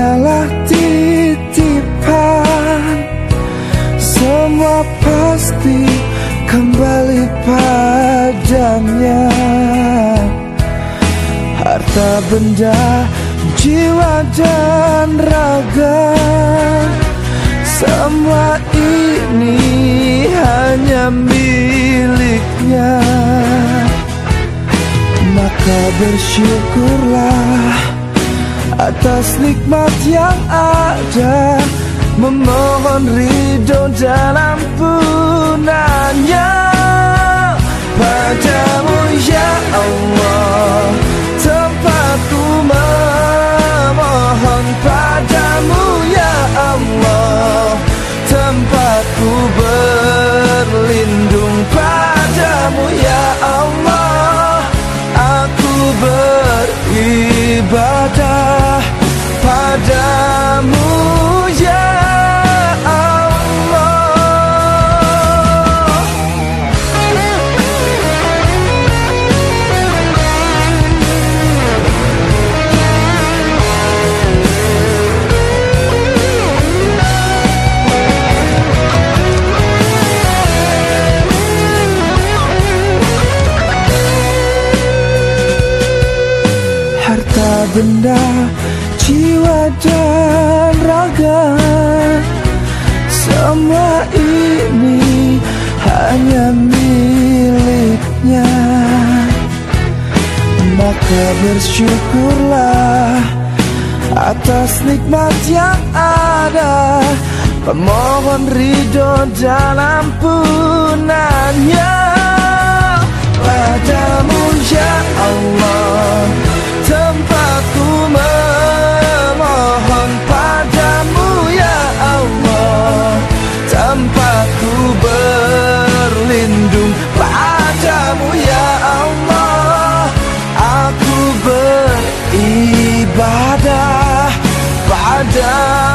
hanyalah titipan. Semua pasti kembali padanya. Harta benda, jiwa dan raga. Semua ini hanya miliknya. Maka bersyukurlah atas nikmat yang ada Memohon ridho dan ampunannya benda, jiwa dan raga. Semua ini hanya miliknya. Maka bersyukurlah atas nikmat yang ada. Pemohon ridho dan ampunannya Padamu ya padamu